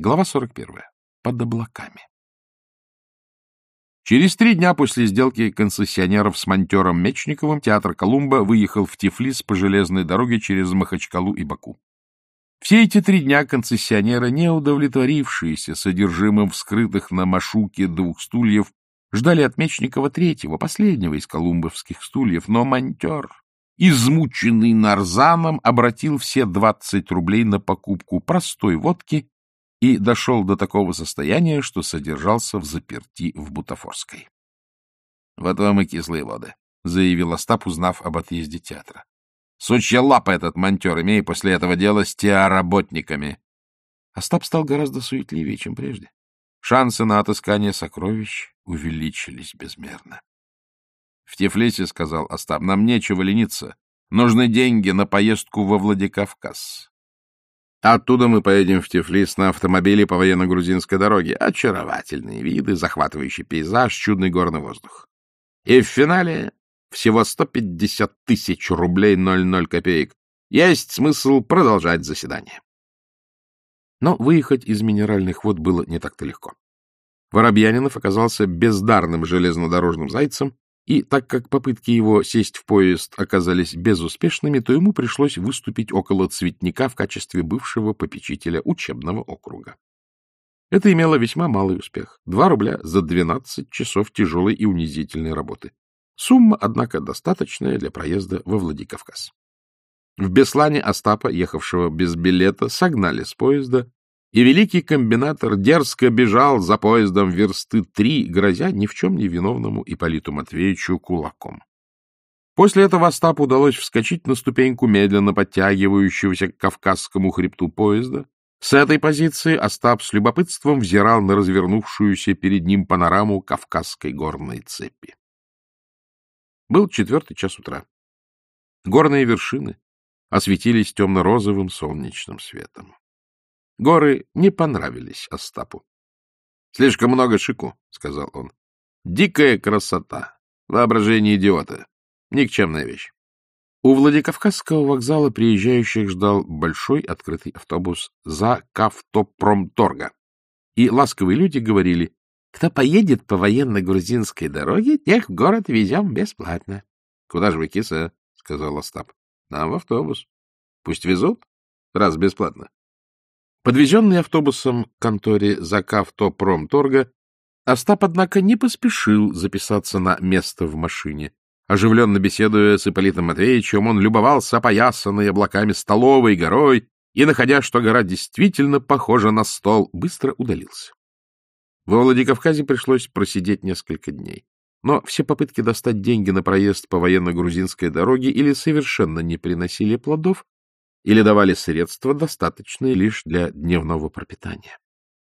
Глава 41. Под облаками. Через три дня после сделки концессионеров с монтером Мечниковым театр Колумба выехал в Тифлис по железной дороге через Махачкалу и Баку. Все эти три дня концессионеры, не удовлетворившиеся содержимым вскрытых на машуке двух стульев, ждали от Мечникова третьего, последнего из колумбовских стульев, но монтер, измученный нарзаном, обратил все двадцать рублей на покупку простой водки и дошел до такого состояния, что содержался в заперти в Бутафорской. — Вот вам и кислые воды, — заявил Остап, узнав об отъезде театра. — Сучья лапа этот монтер, имея после этого дело с теоработниками. Остап стал гораздо суетливее, чем прежде. Шансы на отыскание сокровищ увеличились безмерно. — В Тифлисе, — сказал Остап, — нам нечего лениться. Нужны деньги на поездку во Владикавказ. Оттуда мы поедем в Тифлис на автомобиле по военно-грузинской дороге. Очаровательные виды, захватывающий пейзаж, чудный горный воздух. И в финале всего 150 тысяч рублей 00 копеек. Есть смысл продолжать заседание. Но выехать из минеральных вод было не так-то легко. Воробьянинов оказался бездарным железнодорожным зайцем и так как попытки его сесть в поезд оказались безуспешными, то ему пришлось выступить около цветника в качестве бывшего попечителя учебного округа. Это имело весьма малый успех. Два рубля за 12 часов тяжелой и унизительной работы. Сумма, однако, достаточная для проезда во Владикавказ. В Беслане Остапа, ехавшего без билета, согнали с поезда и великий комбинатор дерзко бежал за поездом версты три, грозя ни в чем не виновному Ипполиту Матвеевичу кулаком. После этого Остапу удалось вскочить на ступеньку медленно подтягивающегося к Кавказскому хребту поезда. С этой позиции Остап с любопытством взирал на развернувшуюся перед ним панораму Кавказской горной цепи. Был четвертый час утра. Горные вершины осветились темно-розовым солнечным светом. Горы не понравились Остапу. — Слишком много шику, — сказал он. — Дикая красота, воображение идиота, никчемная вещь. У Владикавказского вокзала приезжающих ждал большой открытый автобус за Кавтопромторга. И ласковые люди говорили, кто поедет по военно-грузинской дороге, тех в город везем бесплатно. — Куда же вы, киса? — сказал Остап. — Нам в автобус. Пусть везут, раз бесплатно. Подвезенный автобусом к конторе Закавтопромторга, Остап, однако, не поспешил записаться на место в машине. Оживленно беседуя с Ипполитом Матвеевичем, он любовался опоясанной облаками столовой горой и, находя, что гора действительно похожа на стол, быстро удалился. Во Владикавказе пришлось просидеть несколько дней. Но все попытки достать деньги на проезд по военно-грузинской дороге или совершенно не приносили плодов, или давали средства, достаточные лишь для дневного пропитания.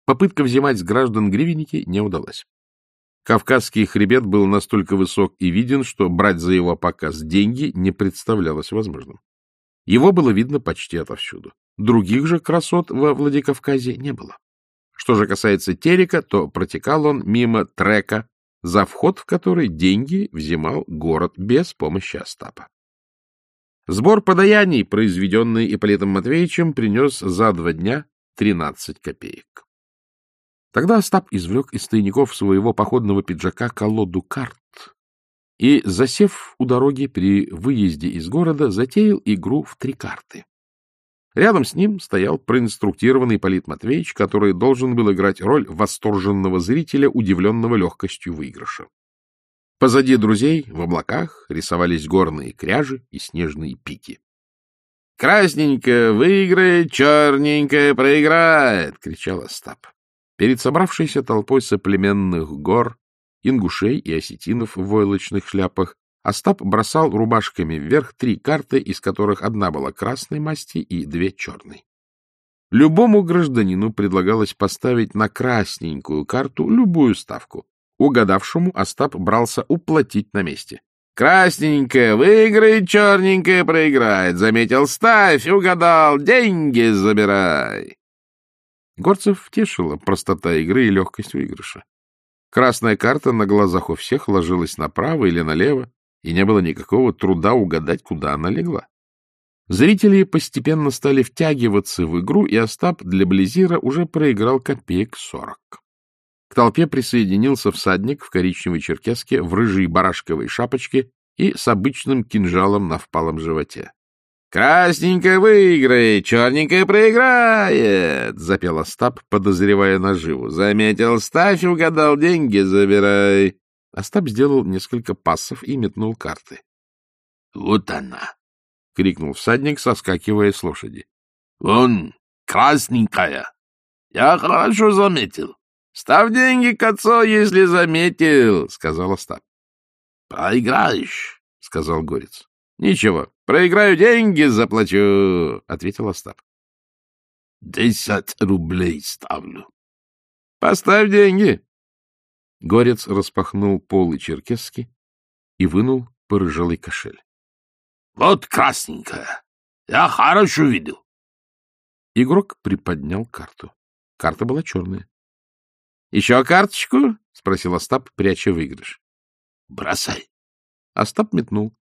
Попытка взимать с граждан гривенники не удалась. Кавказский хребет был настолько высок и виден, что брать за его показ деньги не представлялось возможным. Его было видно почти отовсюду. Других же красот во Владикавказе не было. Что же касается Терека, то протекал он мимо трека, за вход в который деньги взимал город без помощи Остапа. Сбор подаяний, произведенный Ипполитом Матвеевичем, принес за два дня 13 копеек. Тогда Остап извлек из тайников своего походного пиджака колоду карт и, засев у дороги при выезде из города, затеял игру в три карты. Рядом с ним стоял проинструктированный Ипполит Матвеевич, который должен был играть роль восторженного зрителя, удивленного легкостью выигрыша. Позади друзей в облаках рисовались горные кряжи и снежные пики. — Красненькая выиграет, черненькая проиграет! — кричал Остап. Перед собравшейся толпой соплеменных гор, ингушей и осетинов в войлочных шляпах Остап бросал рубашками вверх три карты, из которых одна была красной масти и две черной. Любому гражданину предлагалось поставить на красненькую карту любую ставку, Угадавшему Остап брался уплатить на месте. «Красненькая выиграет, черненькая проиграет. Заметил, ставь, угадал, деньги забирай». Горцев тешила простота игры и легкость выигрыша. Красная карта на глазах у всех ложилась направо или налево, и не было никакого труда угадать, куда она легла. Зрители постепенно стали втягиваться в игру, и Остап для Близира уже проиграл копеек сорок. Толпе присоединился всадник в коричневой черкеске, в рыжей барашковой шапочке и с обычным кинжалом на впалом животе. — Красненькая выиграет, черненькая проиграет! — запел Остап, подозревая наживу. — Заметил, ставь, угадал, деньги забирай. Остап сделал несколько пассов и метнул карты. — Вот она! — крикнул всадник, соскакивая с лошади. — Вон, красненькая! Я хорошо заметил. Ставь деньги к отцу, если заметил, — сказал Остап. — Проиграешь, — сказал Горец. — Ничего, проиграю деньги, заплачу, — ответил Остап. — Десять рублей ставлю. — Поставь деньги. Горец распахнул полы черкесски и вынул порыжелый кошель. — Вот красненькая. Я хорошо видел. Игрок приподнял карту. Карта была черная. — Еще карточку? — спросил Остап, пряча выигрыш. — Бросай. Остап метнул.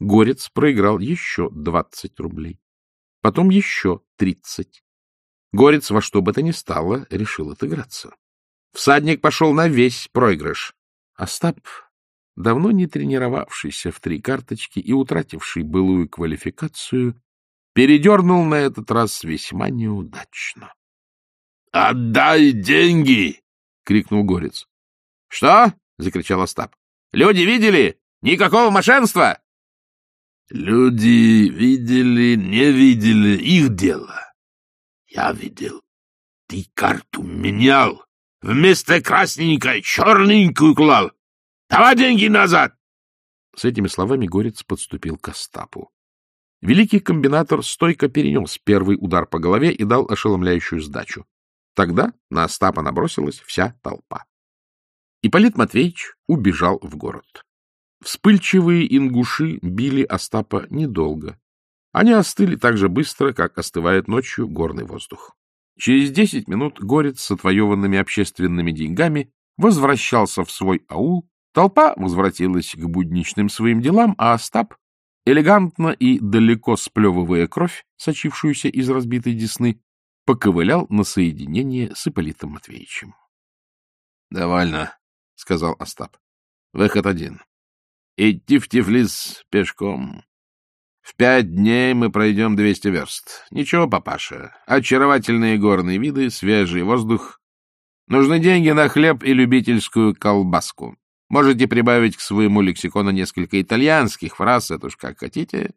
Горец проиграл еще двадцать рублей. Потом еще тридцать. Горец во что бы то ни стало решил отыграться. Всадник пошел на весь проигрыш. Остап, давно не тренировавшийся в три карточки и утративший былую квалификацию, передернул на этот раз весьма неудачно. — Отдай деньги! — крикнул Горец. — Что? — закричал Остап. — Люди видели? Никакого мошенства! — Люди видели, не видели, их дело. Я видел. Ты карту менял. Вместо красненькой черненькую клал. Давай деньги назад! С этими словами Горец подступил к Остапу. Великий комбинатор стойко перенес первый удар по голове и дал ошеломляющую сдачу. Тогда на Остапа набросилась вся толпа. Ипполит Матвеевич убежал в город. Вспыльчивые ингуши били Остапа недолго. Они остыли так же быстро, как остывает ночью горный воздух. Через десять минут горец с отвоеванными общественными деньгами возвращался в свой аул, толпа возвратилась к будничным своим делам, а Остап, элегантно и далеко сплевывая кровь, сочившуюся из разбитой десны, поковылял на соединение с Ипполитом Матвеевичем. — Довольно, — сказал Остап. — Выход один. Идти в Тифлис пешком. В пять дней мы пройдем двести верст. Ничего, папаша. Очаровательные горные виды, свежий воздух. Нужны деньги на хлеб и любительскую колбаску. Можете прибавить к своему лексикону несколько итальянских фраз, это уж как хотите.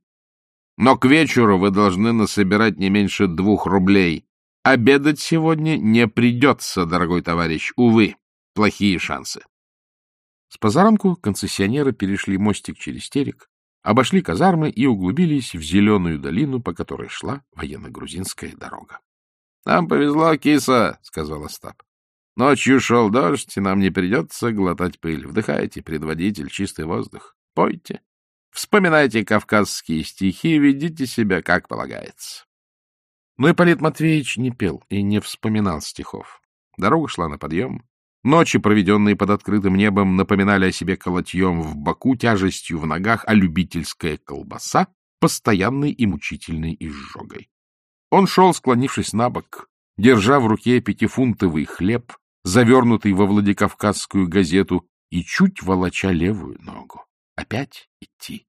Но к вечеру вы должны насобирать не меньше двух рублей. Обедать сегодня не придется, дорогой товарищ. Увы, плохие шансы. С позаранку концессионеры перешли мостик через терек, обошли казармы и углубились в зеленую долину, по которой шла военно-грузинская дорога. — Нам повезло, киса, — сказал Остап. — Ночью шел дождь, и нам не придется глотать пыль. Вдыхайте, предводитель, чистый воздух. Пойте. Вспоминайте кавказские стихи, ведите себя, как полагается. Но Ипполит Матвеевич не пел и не вспоминал стихов. Дорога шла на подъем. Ночи, проведенные под открытым небом, напоминали о себе колотьем в боку, тяжестью в ногах, а любительская колбаса — постоянной и мучительной изжогой. Он шел, склонившись на бок, держа в руке пятифунтовый хлеб, завернутый во Владикавказскую газету, и чуть волоча левую ногу. Опять идти.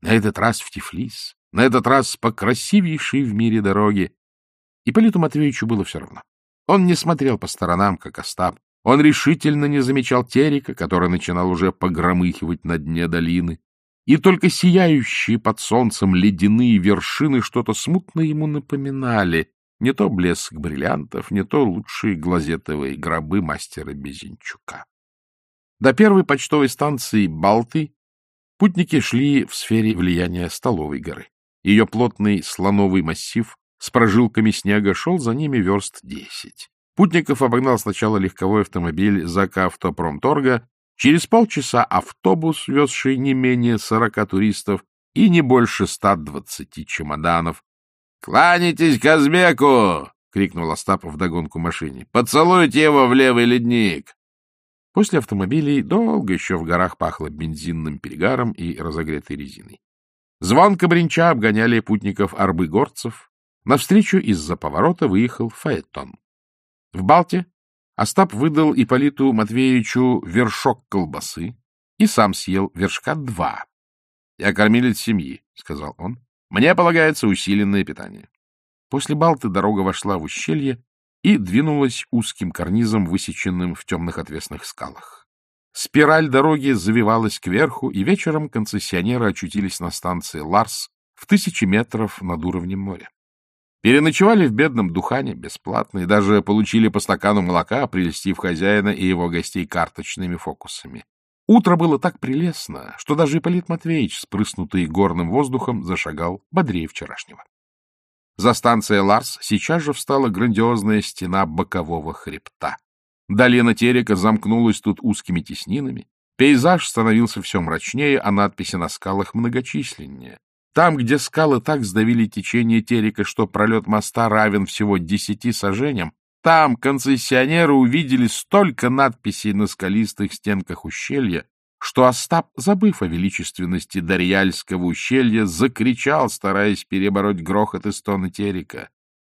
На этот раз в Тифлис, на этот раз по красивейшей в мире дороге. И Политу Матвеевичу было все равно. Он не смотрел по сторонам, как Остап, он решительно не замечал терека, который начинал уже погромыхивать на дне долины, и только сияющие под солнцем ледяные вершины что-то смутно ему напоминали, не то блеск бриллиантов, не то лучшие глазетовые гробы мастера Безенчука. До первой почтовой станции Балты путники шли в сфере влияния Столовой горы. Ее плотный слоновый массив с прожилками снега шел за ними верст десять. Путников обогнал сначала легковой автомобиль Зака Автопромторга, через полчаса автобус, везший не менее сорока туристов и не больше ста двадцати чемоданов. — Кланяйтесь Казбеку! — крикнул Остап вдогонку машине. — Поцелуйте его в левый ледник! После автомобилей долго еще в горах пахло бензинным перегаром и разогретой резиной. Звонко бренча обгоняли путников арбы горцев. Навстречу из-за поворота выехал Фаэтон. В Балте Остап выдал Иполиту Матвеевичу вершок колбасы и сам съел вершка два. — Я кормилец семьи, — сказал он. — Мне полагается усиленное питание. После Балты дорога вошла в ущелье и двинулась узким карнизом, высеченным в темных отвесных скалах. Спираль дороги завивалась кверху, и вечером концессионеры очутились на станции Ларс в тысячи метров над уровнем моря. Переночевали в бедном Духане бесплатно и даже получили по стакану молока, прелестив хозяина и его гостей карточными фокусами. Утро было так прелестно, что даже Ипполит Матвеевич, спрыснутый горным воздухом, зашагал бодрее вчерашнего. За станцией Ларс сейчас же встала грандиозная стена бокового хребта. Долина Терека замкнулась тут узкими теснинами. Пейзаж становился все мрачнее, а надписи на скалах многочисленнее. Там, где скалы так сдавили течение Терека, что пролет моста равен всего десяти сажениям, там концессионеры увидели столько надписей на скалистых стенках ущелья, что Остап, забыв о величественности Дарьяльского ущелья, закричал, стараясь перебороть грохот и стоны Терека.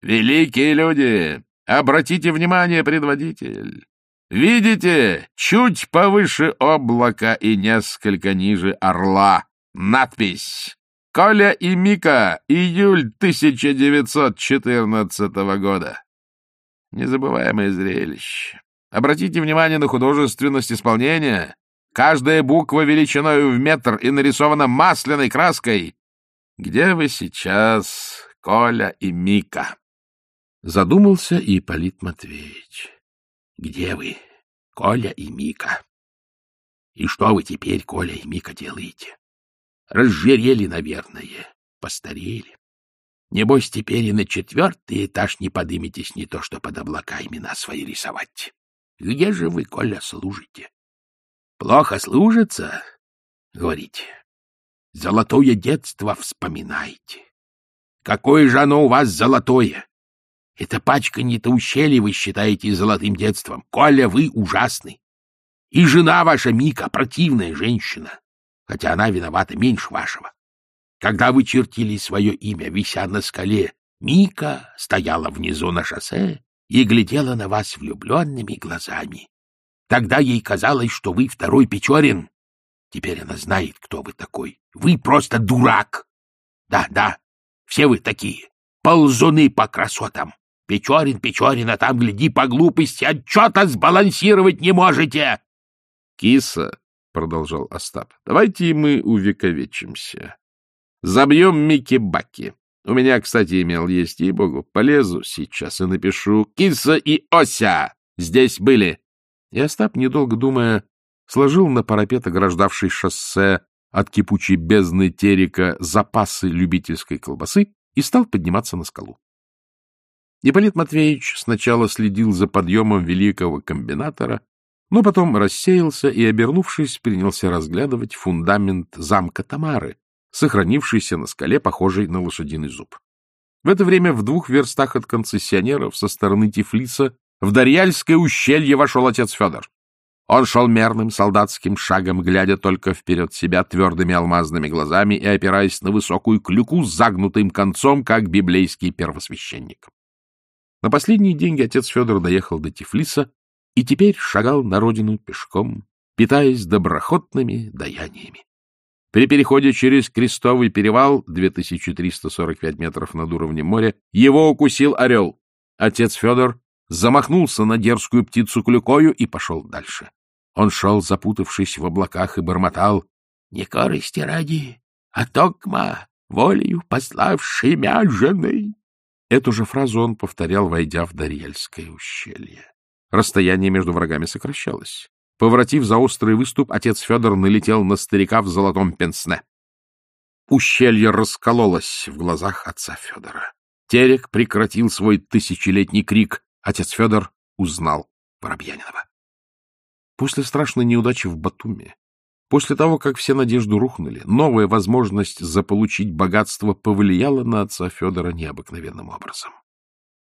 «Великие люди! Обратите внимание, предводитель! Видите, чуть повыше облака и несколько ниже орла надпись Коля и Мика, июль 1914 года. Незабываемое зрелище. Обратите внимание на художественность исполнения. Каждая буква величиной в метр и нарисована масляной краской. Где вы сейчас, Коля и Мика? Задумался и Ипполит Матвеевич. Где вы, Коля и Мика? И что вы теперь, Коля и Мика, делаете? Разжирели, наверное, постарели. Небось, теперь и на четвертый этаж не подыметесь, не то что под облака имена свои рисовать. Где же вы, Коля, служите? Плохо служится, говорите. Золотое детство вспоминайте. Какое же оно у вас золотое? Это пачка не-то ущелье вы считаете золотым детством. Коля, вы ужасный. И жена ваша, Мика, противная женщина хотя она виновата меньше вашего. Когда вы чертили свое имя, вися на скале, Мика стояла внизу на шоссе и глядела на вас влюбленными глазами. Тогда ей казалось, что вы второй Печорин. Теперь она знает, кто вы такой. Вы просто дурак. Да, да, все вы такие. Ползуны по красотам. Печорин, Печорин, а там, гляди, по глупости, отчета сбалансировать не можете. Киса, продолжал Остап. — Давайте мы увековечимся. Забьем Микки-Баки. У меня, кстати, имел есть, ей-богу. Полезу сейчас и напишу «Киса и Ося здесь были». И Остап, недолго думая, сложил на парапет, ограждавший шоссе от кипучей бездны терека, запасы любительской колбасы и стал подниматься на скалу. Ипполит Матвеевич сначала следил за подъемом великого комбинатора, но потом рассеялся и, обернувшись, принялся разглядывать фундамент замка Тамары, сохранившийся на скале, похожей на лошадиный зуб. В это время в двух верстах от концессионеров со стороны Тифлиса в Дарьяльское ущелье вошел отец Федор. Он шел мерным солдатским шагом, глядя только вперед себя твердыми алмазными глазами и опираясь на высокую клюку с загнутым концом, как библейский первосвященник. На последние деньги отец Федор доехал до Тифлиса и теперь шагал на родину пешком, питаясь доброхотными даяниями. При переходе через Крестовый перевал, 2345 метров над уровнем моря, его укусил орел. Отец Федор замахнулся на дерзкую птицу клюкою и пошел дальше. Он шел, запутавшись в облаках, и бормотал «Не корысти ради, а токма, волею пославшей мя жены». Эту же фразу он повторял, войдя в Дарьельское ущелье. Расстояние между врагами сокращалось. Поворотив за острый выступ, отец Федор налетел на старика в золотом пенсне. Ущелье раскололось в глазах отца Федора. Терек прекратил свой тысячелетний крик. Отец Федор узнал Воробьянинова. После страшной неудачи в Батуме, после того, как все надежды рухнули, новая возможность заполучить богатство повлияла на отца Федора необыкновенным образом.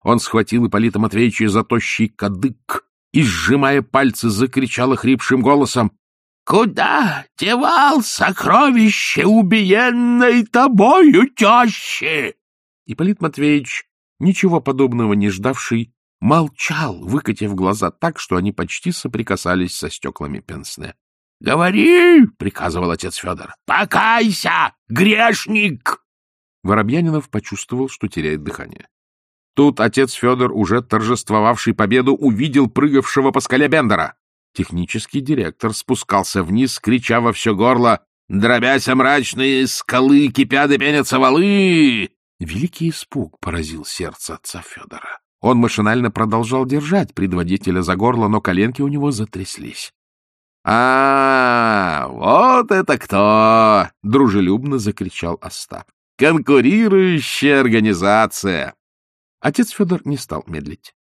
Он схватил Ипполита Матвеевича за тощий кадык и, сжимая пальцы, закричал хрипшим голосом. Куда девал сокровище убиенной тобою тещи? Ипполит Матвеевич, ничего подобного не ждавший, молчал, выкатив глаза так, что они почти соприкасались со стеклами пенсне. — Говори, — приказывал отец Федор, — покайся, грешник! Воробьянинов почувствовал, что теряет дыхание. Тут отец Федор, уже торжествовавший победу, увидел прыгавшего по скале Бендера. Технический директор спускался вниз, крича во все горло «Дробяся мрачные скалы, кипят и пенятся валы!» Великий испуг поразил сердце отца Федора. Он машинально продолжал держать предводителя за горло, но коленки у него затряслись. «А, вот это кто!» — дружелюбно закричал Остап. «Конкурирующая организация!» Отец Федор не стал медлить.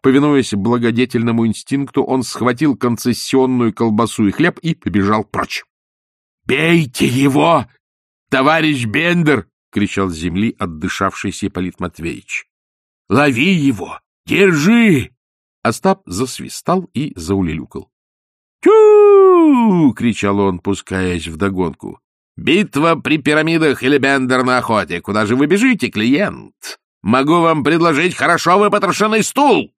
Повинуясь благодетельному инстинкту, он схватил концессионную колбасу и хлеб и побежал прочь. «Бейте его, товарищ Бендер!» — кричал с земли отдышавшийся Ипполит Матвеевич. «Лови его! Держи!» Остап засвистал и заулилюкал. «Тю!» — кричал он, пускаясь вдогонку. «Битва при пирамидах или Бендер на охоте. Куда же вы бежите, клиент? Могу вам предложить хорошо выпотрошенный стул!»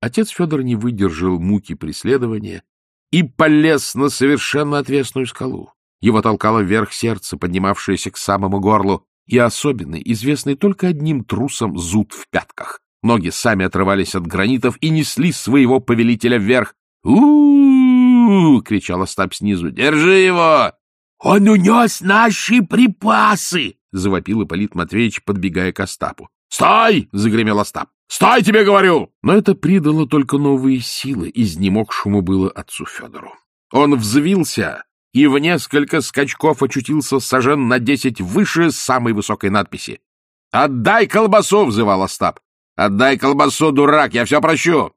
Отец Федор не выдержал муки преследования и полез на совершенно отвесную скалу. Его толкало вверх сердце, поднимавшееся к самому горлу, и особенный, известный только одним трусом, зуд в пятках. Ноги сами отрывались от гранитов и несли своего повелителя вверх. у, кричал Остап снизу. «Держи его!» «Он унес наши припасы!» — завопил Ипполит Матвеевич, подбегая к Остапу. «Стой!» — загремел Остап. «Стой, тебе говорю!» Но это придало только новые силы, изнемогшему было отцу Федору. Он взвился и в несколько скачков очутился сажен на десять выше самой высокой надписи. «Отдай колбасу!» — взывал Остап. «Отдай колбасу, дурак, я все прощу!»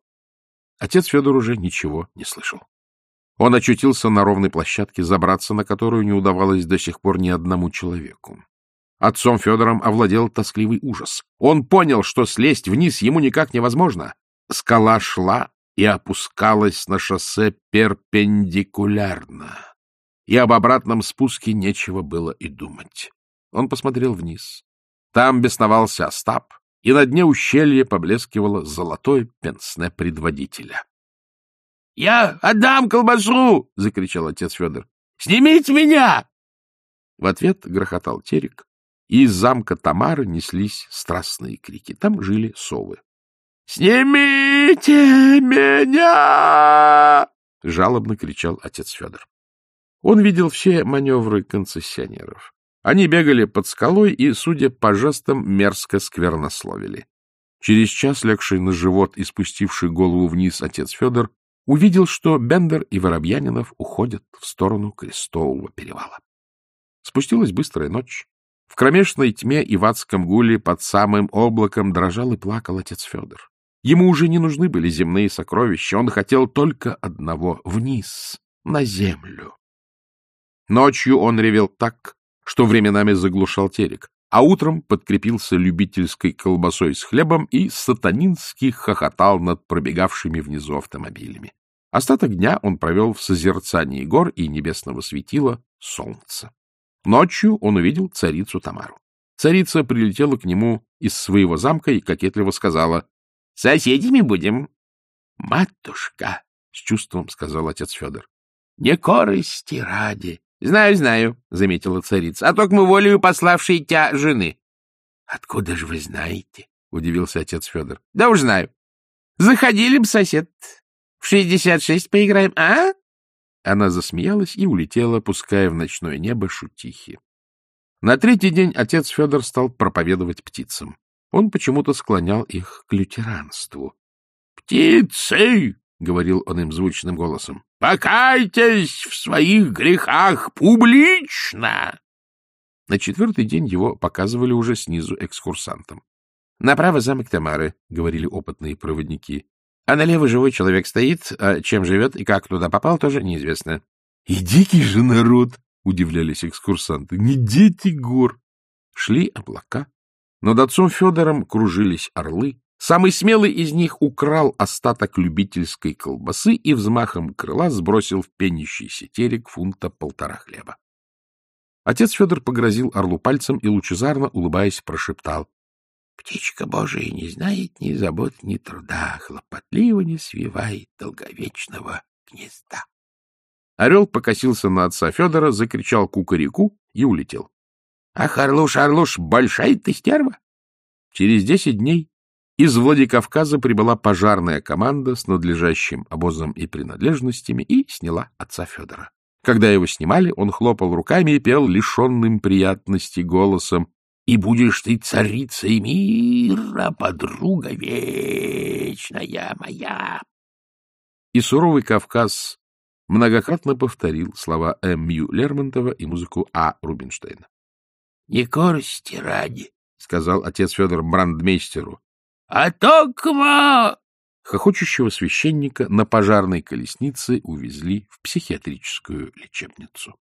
Отец Федор уже ничего не слышал. Он очутился на ровной площадке, забраться на которую не удавалось до сих пор ни одному человеку. Отцом Федором овладел тоскливый ужас. Он понял, что слезть вниз ему никак невозможно. Скала шла и опускалась на шоссе перпендикулярно. И об обратном спуске нечего было и думать. Он посмотрел вниз. Там бесновался Остап, и на дне ущелья поблескивало золотое пенсне предводителя. — Я отдам колбасу! — закричал отец Федор. — Снимите меня! В ответ грохотал терек, из замка Тамары неслись страстные крики. Там жили совы. — Снимите меня! — жалобно кричал отец Федор. Он видел все маневры концессионеров. Они бегали под скалой и, судя по жестам, мерзко сквернословили. Через час легший на живот и спустивший голову вниз отец Федор увидел, что Бендер и Воробьянинов уходят в сторону Крестового перевала. Спустилась быстрая ночь. В кромешной тьме и в адском гуле под самым облаком дрожал и плакал отец Федор. Ему уже не нужны были земные сокровища, он хотел только одного — вниз, на землю. Ночью он ревел так, что временами заглушал терек, а утром подкрепился любительской колбасой с хлебом и сатанински хохотал над пробегавшими внизу автомобилями. Остаток дня он провел в созерцании гор и небесного светила солнца. Ночью он увидел царицу Тамару. Царица прилетела к нему из своего замка и кокетливо сказала, — Соседями будем. — Матушка, — с чувством сказал отец Федор, — не корысти ради. — Знаю, знаю, — заметила царица, — а только мы волею пославшей тя жены. — Откуда же вы знаете? — удивился отец Федор. — Да уж знаю. Заходили бы, сосед. В шестьдесят шесть поиграем, а? Она засмеялась и улетела, пуская в ночное небо шутихи. На третий день отец Федор стал проповедовать птицам. Он почему-то склонял их к лютеранству. — Птицы! — говорил он им звучным голосом. — Покайтесь в своих грехах публично! На четвертый день его показывали уже снизу экскурсантам. — Направо замок Тамары, — говорили опытные проводники. А налево живой человек стоит, а чем живет и как туда попал, тоже неизвестно. — И дикий же народ! — удивлялись экскурсанты. — Не дети гор! Шли облака. Над отцом Федором кружились орлы, Самый смелый из них украл остаток любительской колбасы и взмахом крыла сбросил в пенящийся терек фунта полтора хлеба. Отец Федор погрозил орлу пальцем и, лучезарно улыбаясь, прошептал. — Птичка Божия не знает ни забот, ни труда, хлопотливо не свивает долговечного гнезда. Орел покосился на отца Федора, закричал кукареку и улетел. — Ах, Орлуш, Орлуш, большая ты стерва! Через десять дней из Владикавказа прибыла пожарная команда с надлежащим обозом и принадлежностями и сняла отца Федора. Когда его снимали, он хлопал руками и пел лишенным приятности голосом «И будешь ты царицей мира, подруга вечная моя!» И суровый Кавказ многократно повторил слова М. Ю. Лермонтова и музыку А. Рубинштейна. — Не корости ради, — сказал отец Федор брандмейстеру, — а токма... Хохочущего священника на пожарной колеснице увезли в психиатрическую лечебницу.